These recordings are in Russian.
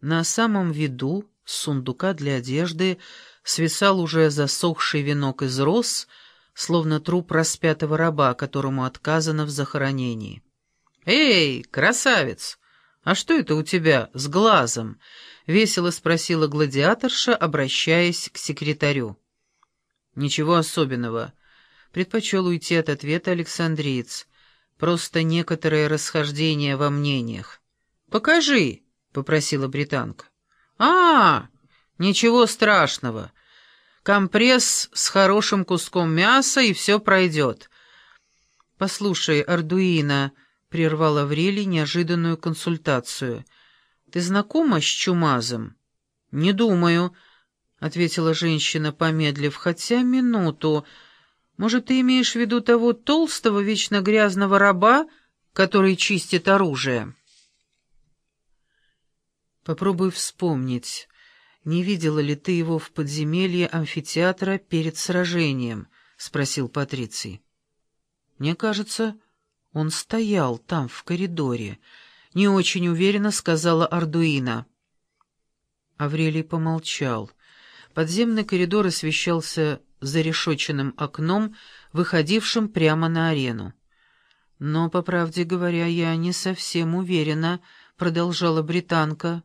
На самом виду с сундука для одежды свисал уже засохший венок из роз, словно труп распятого раба, которому отказано в захоронении. «Эй, красавец! А что это у тебя с глазом?» — весело спросила гладиаторша, обращаясь к секретарю. «Ничего особенного. Предпочел уйти от ответа Александриец. Просто некоторое расхождение во мнениях. «Покажи!» — попросила британка. «А, ничего страшного. Компресс с хорошим куском мяса, и все пройдет». «Послушай, Ардуина», — прервал Аврелий неожиданную консультацию, — «ты знакома с Чумазом?» «Не думаю», — ответила женщина, помедлив, — «хотя минуту. Может, ты имеешь в виду того толстого, вечно грязного раба, который чистит оружие?» Попробуй вспомнить, не видела ли ты его в подземелье амфитеатра перед сражением, — спросил Патриций. Мне кажется, он стоял там, в коридоре, — не очень уверенно сказала Ардуина. Аврелий помолчал. Подземный коридор освещался зарешоченным окном, выходившим прямо на арену. «Но, по правде говоря, я не совсем уверена», — продолжала британка.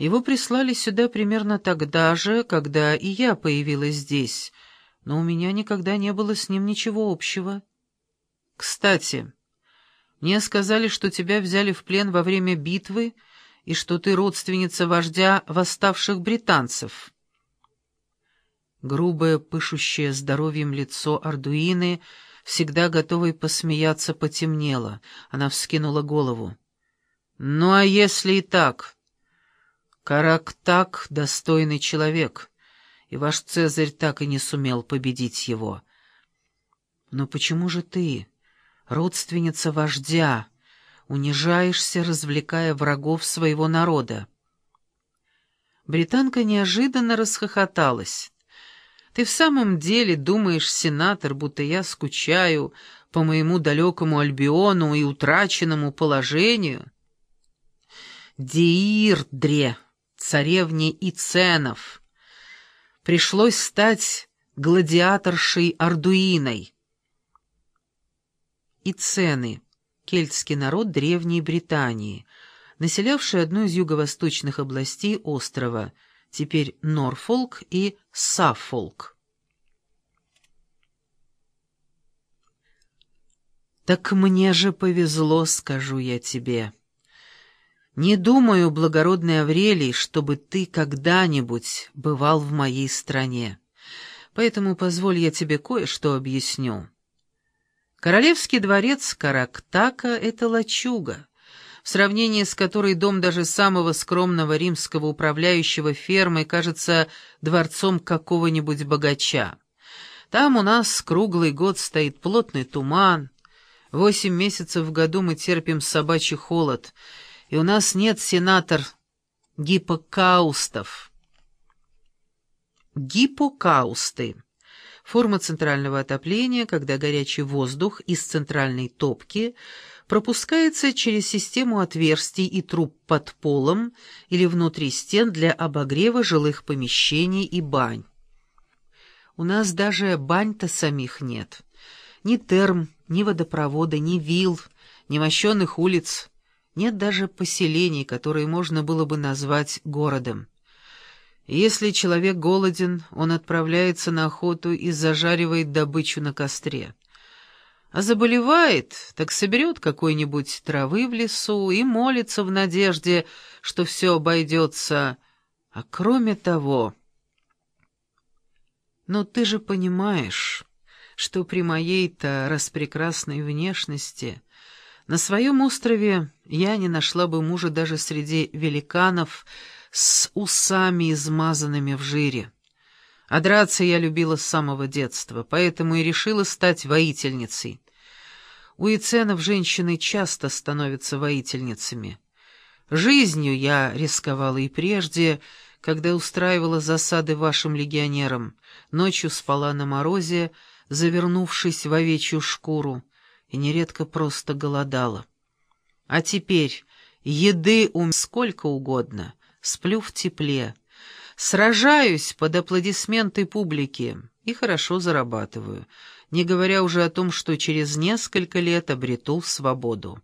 Его прислали сюда примерно тогда же, когда и я появилась здесь, но у меня никогда не было с ним ничего общего. Кстати, мне сказали, что тебя взяли в плен во время битвы и что ты родственница вождя восставших британцев. Грубое, пышущее здоровьем лицо Ардуины, всегда готовой посмеяться, потемнело. Она вскинула голову. «Ну а если и так?» Карактак — достойный человек, и ваш Цезарь так и не сумел победить его. Но почему же ты, родственница вождя, унижаешься, развлекая врагов своего народа? Британка неожиданно расхохоталась. «Ты в самом деле думаешь, сенатор, будто я скучаю по моему далекому Альбиону и утраченному положению?» «Деирдре!» Царевне Иценов. Пришлось стать гладиаторшей Ардуиной. Ицены — кельтский народ Древней Британии, населявший одну из юго-восточных областей острова, теперь Норфолк и Саффолк. «Так мне же повезло, скажу я тебе». Не думаю, благородный Аврелий, чтобы ты когда-нибудь бывал в моей стране. Поэтому позволь я тебе кое-что объясню. Королевский дворец Карактака — это лачуга, в сравнении с которой дом даже самого скромного римского управляющего фермой кажется дворцом какого-нибудь богача. Там у нас круглый год стоит плотный туман, восемь месяцев в году мы терпим собачий холод — и у нас нет сенатор гипокаустов. Гипокаусты. Форма центрального отопления, когда горячий воздух из центральной топки пропускается через систему отверстий и труб под полом или внутри стен для обогрева жилых помещений и бань. У нас даже бань-то самих нет. Ни терм, ни водопровода, ни вил, ни мощенных улиц, нет даже поселений, которые можно было бы назвать городом. Если человек голоден, он отправляется на охоту и зажаривает добычу на костре. А заболевает, так соберет какой-нибудь травы в лесу и молится в надежде, что все обойдется. А кроме того... Но ты же понимаешь, что при моей-то распрекрасной внешности на своем острове я не нашла бы мужа даже среди великанов с усами, измазанными в жире. А драться я любила с самого детства, поэтому и решила стать воительницей. У Иценов женщины часто становятся воительницами. Жизнью я рисковала и прежде, когда устраивала засады вашим легионерам, ночью спала на морозе, завернувшись в овечью шкуру, и нередко просто голодала. А теперь еды у сколько угодно, сплю в тепле, сражаюсь под аплодисменты публики и хорошо зарабатываю, не говоря уже о том, что через несколько лет обрету свободу.